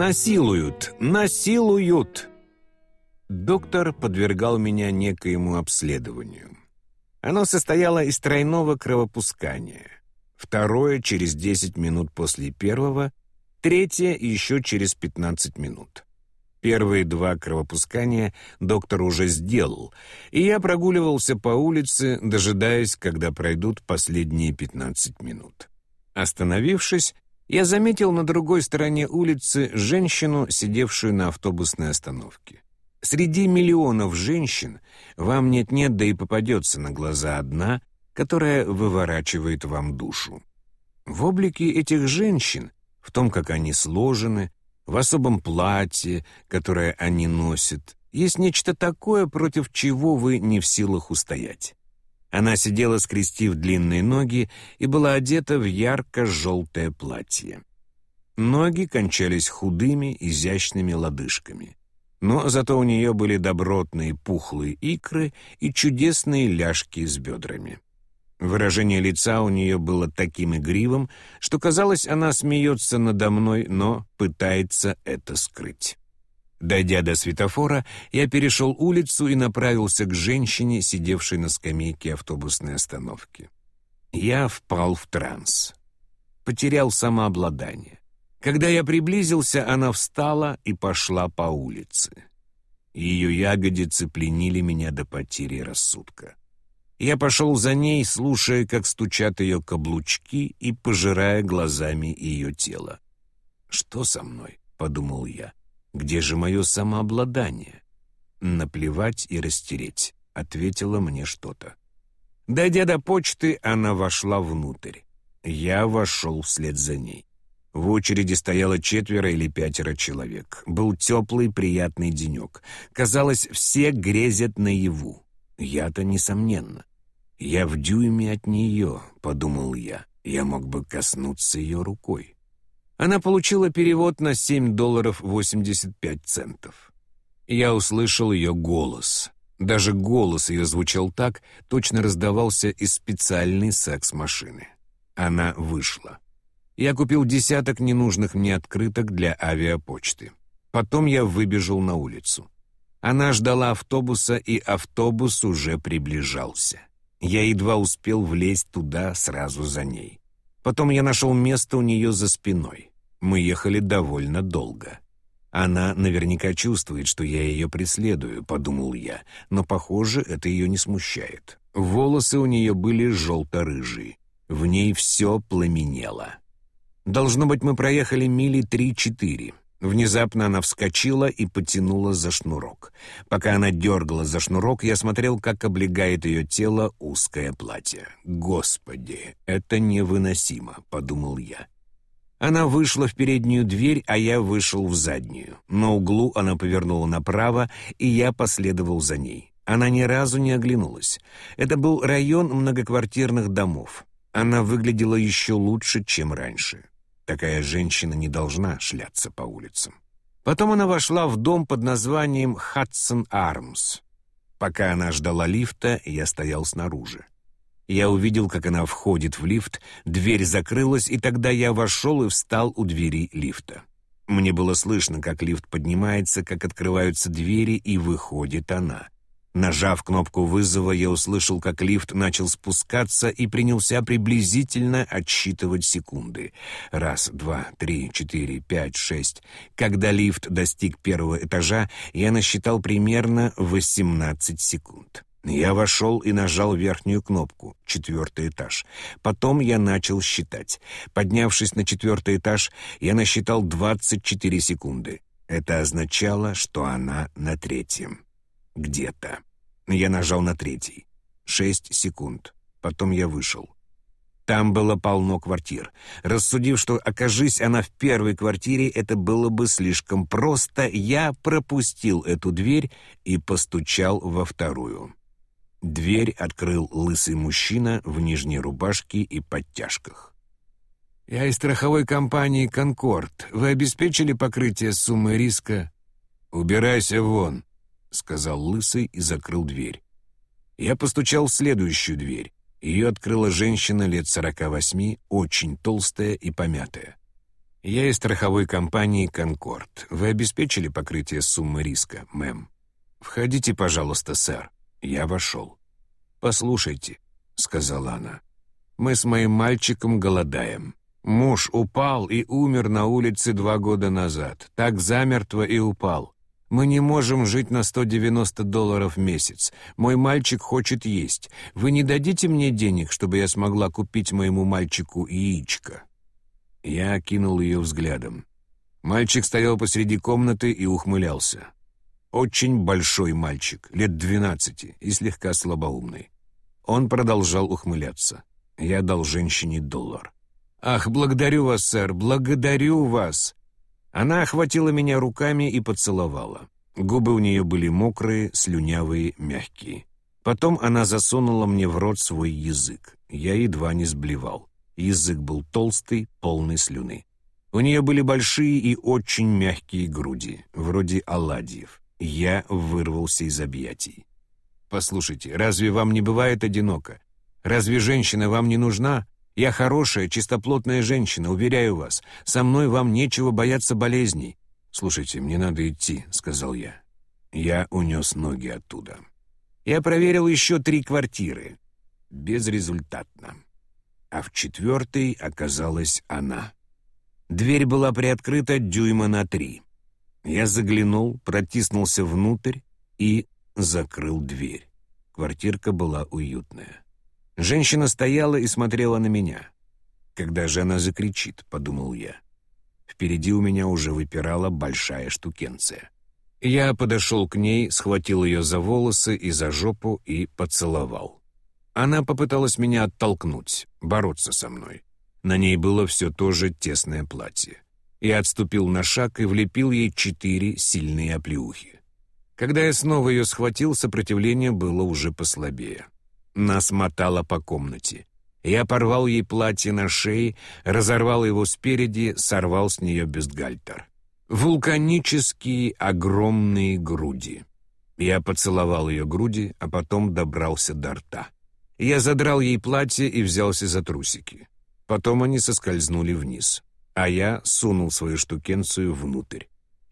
«Насилуют! Насилуют!» Доктор подвергал меня некоему обследованию. Оно состояло из тройного кровопускания. Второе через 10 минут после первого, третье еще через 15 минут. Первые два кровопускания доктор уже сделал, и я прогуливался по улице, дожидаясь, когда пройдут последние 15 минут. Остановившись, я заметил на другой стороне улицы женщину, сидевшую на автобусной остановке. Среди миллионов женщин вам нет-нет, да и попадется на глаза одна, которая выворачивает вам душу. В облике этих женщин, в том, как они сложены, в особом платье, которое они носят, есть нечто такое, против чего вы не в силах устоять. Она сидела, скрестив длинные ноги, и была одета в ярко-желтое платье. Ноги кончались худыми, изящными лодыжками. Но зато у нее были добротные пухлые икры и чудесные ляжки с бедрами. Выражение лица у нее было таким игривым, что казалось, она смеется надо мной, но пытается это скрыть. Дойдя до светофора, я перешел улицу и направился к женщине, сидевшей на скамейке автобусной остановки. Я впал в транс. Потерял самообладание. Когда я приблизился, она встала и пошла по улице. Ее ягодицы пленили меня до потери рассудка. Я пошел за ней, слушая, как стучат ее каблучки и пожирая глазами ее тело. «Что со мной?» — подумал я. «Где же мое самообладание?» «Наплевать и растереть», — ответила мне что-то. Дойдя до почты, она вошла внутрь. Я вошел вслед за ней. В очереди стояло четверо или пятеро человек. Был теплый, приятный денек. Казалось, все грезят наяву. Я-то, несомненно. «Я в дюйме от нее», — подумал я. Я мог бы коснуться ее рукой. Она получила перевод на 7 долларов 85 центов. Я услышал ее голос. Даже голос ее звучал так, точно раздавался из специальной секс-машины. Она вышла я купил десяток ненужных мне открыток для авиапочты. Потом я выбежал на улицу. Она ждала автобуса, и автобус уже приближался. Я едва успел влезть туда сразу за ней. Потом я нашел место у нее за спиной. Мы ехали довольно долго. Она наверняка чувствует, что я ее преследую, подумал я, но, похоже, это ее не смущает. Волосы у нее были желто-рыжие. В ней все пламенело. Должно быть, мы проехали мили три-четыре. Внезапно она вскочила и потянула за шнурок. Пока она дергала за шнурок, я смотрел, как облегает ее тело узкое платье. «Господи, это невыносимо», — подумал я. Она вышла в переднюю дверь, а я вышел в заднюю. На углу она повернула направо, и я последовал за ней. Она ни разу не оглянулась. Это был район многоквартирных домов. Она выглядела еще лучше, чем раньше. Такая женщина не должна шляться по улицам. Потом она вошла в дом под названием «Хадсон Армс». Пока она ждала лифта, я стоял снаружи. Я увидел, как она входит в лифт, дверь закрылась, и тогда я вошел и встал у двери лифта. Мне было слышно, как лифт поднимается, как открываются двери, и выходит она — Нажав кнопку вызова, я услышал, как лифт начал спускаться и принялся приблизительно отсчитывать секунды. Раз, два, три, четыре, пять, шесть. Когда лифт достиг первого этажа, я насчитал примерно 18 секунд. Я вошел и нажал верхнюю кнопку, четвертый этаж. Потом я начал считать. Поднявшись на четвертый этаж, я насчитал 24 секунды. Это означало, что она на третьем где-то. Я нажал на третий. Шесть секунд. Потом я вышел. Там было полно квартир. Рассудив, что, окажись она в первой квартире, это было бы слишком просто, я пропустил эту дверь и постучал во вторую. Дверь открыл лысый мужчина в нижней рубашке и подтяжках. «Я из страховой компании «Конкорд». Вы обеспечили покрытие суммы риска?» «Убирайся вон», — сказал Лысый и закрыл дверь. Я постучал в следующую дверь. Ее открыла женщина лет сорока восьми, очень толстая и помятая. «Я из страховой компании «Конкорд». Вы обеспечили покрытие суммы риска, мэм?» «Входите, пожалуйста, сэр». Я вошел. «Послушайте», — сказала она, — «мы с моим мальчиком голодаем. Муж упал и умер на улице два года назад. Так замертво и упал. Мы не можем жить на 190 долларов в месяц. Мой мальчик хочет есть. Вы не дадите мне денег, чтобы я смогла купить моему мальчику яичко?» Я окинул ее взглядом. Мальчик стоял посреди комнаты и ухмылялся. Очень большой мальчик, лет двенадцати и слегка слабоумный. Он продолжал ухмыляться. Я дал женщине доллар. «Ах, благодарю вас, сэр, благодарю вас!» Она охватила меня руками и поцеловала. Губы у нее были мокрые, слюнявые, мягкие. Потом она засунула мне в рот свой язык. Я едва не сблевал. Язык был толстый, полный слюны. У нее были большие и очень мягкие груди, вроде оладьев. Я вырвался из объятий. «Послушайте, разве вам не бывает одиноко? Разве женщина вам не нужна? Я хорошая, чистоплотная женщина, уверяю вас. Со мной вам нечего бояться болезней. Слушайте, мне надо идти», — сказал я. Я унес ноги оттуда. Я проверил еще три квартиры. Безрезультатно. А в четвертой оказалась она. Дверь была приоткрыта дюйма на три. Я заглянул, протиснулся внутрь и закрыл дверь. Квартирка была уютная. Женщина стояла и смотрела на меня. «Когда же она закричит?» — подумал я. Впереди у меня уже выпирала большая штукенция. Я подошел к ней, схватил ее за волосы и за жопу и поцеловал. Она попыталась меня оттолкнуть, бороться со мной. На ней было все то же тесное платье. Я отступил на шаг и влепил ей четыре сильные оплеухи. Когда я снова ее схватил, сопротивление было уже послабее. Нас мотало по комнате. Я порвал ей платье на шее, разорвал его спереди, сорвал с нее бюстгальтер. Вулканические огромные груди. Я поцеловал ее груди, а потом добрался до рта. Я задрал ей платье и взялся за трусики. Потом они соскользнули вниз, а я сунул свою штукенцию внутрь.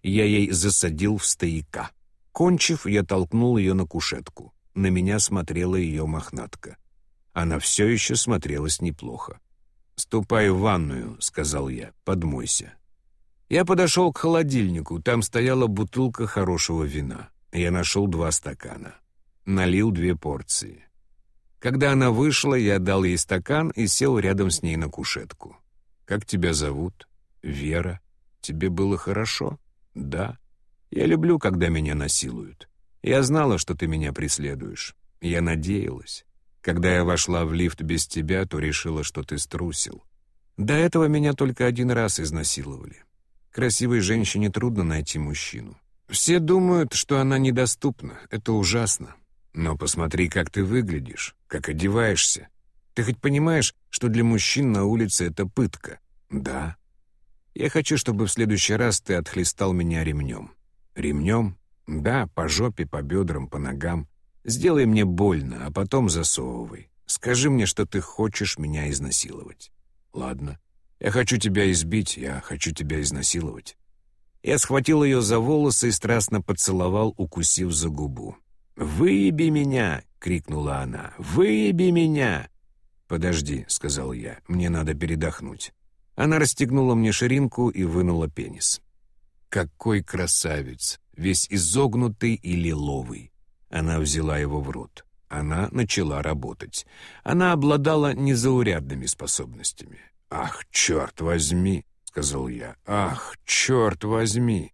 Я ей засадил в стояка. Кончив, я толкнул ее на кушетку. На меня смотрела ее мохнатка. Она все еще смотрелась неплохо. «Ступай в ванную», — сказал я, — «подмойся». Я подошел к холодильнику, там стояла бутылка хорошего вина. Я нашел два стакана. Налил две порции. Когда она вышла, я дал ей стакан и сел рядом с ней на кушетку. «Как тебя зовут?» «Вера. Тебе было хорошо?» «Да. Я люблю, когда меня насилуют. Я знала, что ты меня преследуешь. Я надеялась. Когда я вошла в лифт без тебя, то решила, что ты струсил. До этого меня только один раз изнасиловали. Красивой женщине трудно найти мужчину. Все думают, что она недоступна. Это ужасно. Но посмотри, как ты выглядишь, как одеваешься. Ты хоть понимаешь, что для мужчин на улице это пытка? Да. Я хочу, чтобы в следующий раз ты отхлестал меня ремнем. Ремнем? Да, по жопе, по бедрам, по ногам. Сделай мне больно, а потом засовывай. Скажи мне, что ты хочешь меня изнасиловать. Ладно. Я хочу тебя избить, я хочу тебя изнасиловать. Я схватил ее за волосы и страстно поцеловал, укусив за губу. «Выеби меня!» — крикнула она. «Выеби меня!» «Подожди», — сказал я, — «мне надо передохнуть». Она расстегнула мне ширинку и вынула пенис. «Какой красавец! весь изогнутый и лиловый. Она взяла его в рот. Она начала работать. Она обладала незаурядными способностями. «Ах, черт возьми!» — сказал я. «Ах, черт возьми!»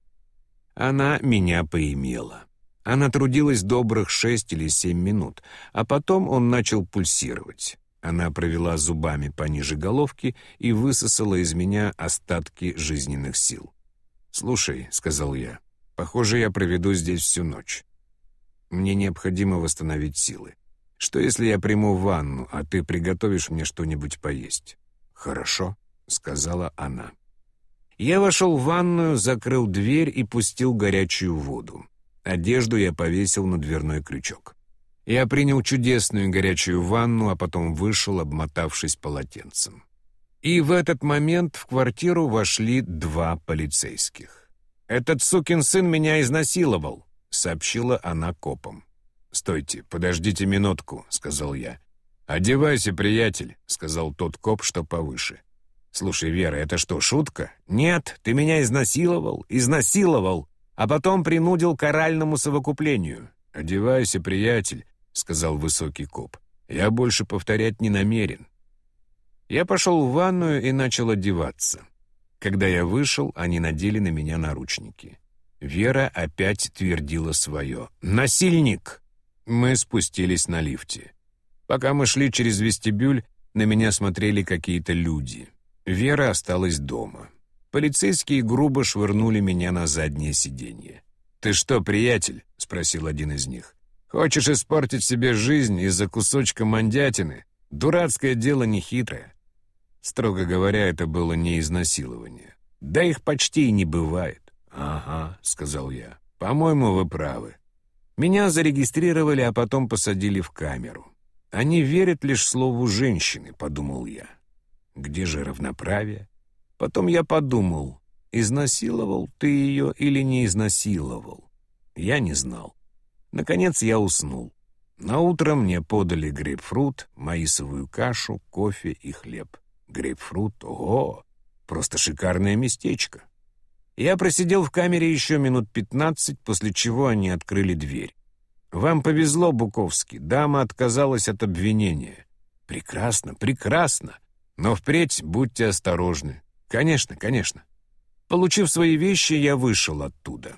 Она меня поимела. Она трудилась добрых шесть или семь минут, а потом он начал пульсировать. Она провела зубами пониже головки и высосала из меня остатки жизненных сил. «Слушай», — сказал я, Похоже, я проведу здесь всю ночь. Мне необходимо восстановить силы. Что, если я приму ванну, а ты приготовишь мне что-нибудь поесть?» «Хорошо», — сказала она. Я вошел в ванную, закрыл дверь и пустил горячую воду. Одежду я повесил на дверной крючок. Я принял чудесную горячую ванну, а потом вышел, обмотавшись полотенцем. И в этот момент в квартиру вошли два полицейских. «Этот сукин сын меня изнасиловал», — сообщила она копам. «Стойте, подождите минутку», — сказал я. «Одевайся, приятель», — сказал тот коп, что повыше. «Слушай, Вера, это что, шутка?» «Нет, ты меня изнасиловал, изнасиловал, а потом принудил к оральному совокуплению». «Одевайся, приятель», — сказал высокий коп. «Я больше повторять не намерен. Я пошел в ванную и начал одеваться. Когда я вышел, они надели на меня наручники. Вера опять твердила свое. «Насильник!» Мы спустились на лифте. Пока мы шли через вестибюль, на меня смотрели какие-то люди. Вера осталась дома. Полицейские грубо швырнули меня на заднее сиденье. «Ты что, приятель?» — спросил один из них. «Хочешь испортить себе жизнь из-за кусочка мандятины? Дурацкое дело нехитрое. Строго говоря, это было не изнасилование. Да их почти и не бывает. «Ага», — сказал я. «По-моему, вы правы». Меня зарегистрировали, а потом посадили в камеру. Они верят лишь слову женщины, подумал я. Где же равноправие? Потом я подумал, изнасиловал ты ее или не изнасиловал. Я не знал. Наконец я уснул. На утро мне подали грейпфрут, маисовую кашу, кофе и хлеб. Грейпфрут, ого, просто шикарное местечко. Я просидел в камере еще минут пятнадцать, после чего они открыли дверь. «Вам повезло, Буковский, дама отказалась от обвинения». «Прекрасно, прекрасно. Но впредь будьте осторожны». «Конечно, конечно». Получив свои вещи, я вышел оттуда.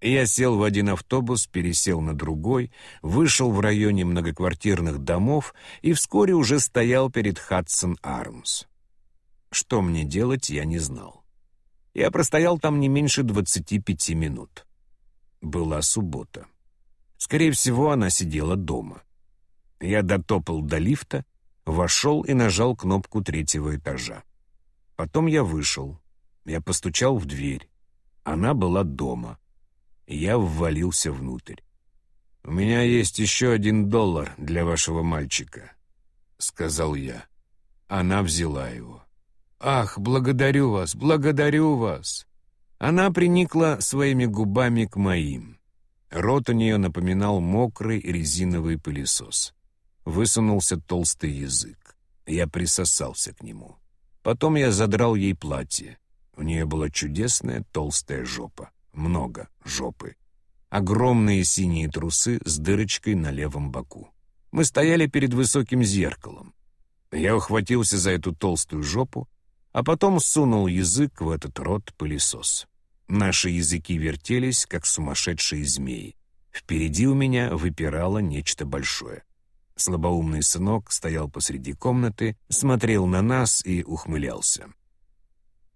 Я сел в один автобус, пересел на другой, вышел в районе многоквартирных домов и вскоре уже стоял перед Хадсон Армс. Что мне делать, я не знал. Я простоял там не меньше 25 минут. Была суббота. Скорее всего, она сидела дома. Я дотопал до лифта, вошел и нажал кнопку третьего этажа. Потом я вышел. Я постучал в дверь. Она была дома. Я ввалился внутрь. «У меня есть еще один доллар для вашего мальчика», — сказал я. Она взяла его. «Ах, благодарю вас, благодарю вас!» Она приникла своими губами к моим. Рот у нее напоминал мокрый резиновый пылесос. Высунулся толстый язык. Я присосался к нему. Потом я задрал ей платье. У нее была чудесная толстая жопа. Много жопы. Огромные синие трусы с дырочкой на левом боку. Мы стояли перед высоким зеркалом. Я ухватился за эту толстую жопу, а потом сунул язык в этот рот-пылесос. Наши языки вертелись, как сумасшедшие змеи. Впереди у меня выпирало нечто большое. Слабоумный сынок стоял посреди комнаты, смотрел на нас и ухмылялся.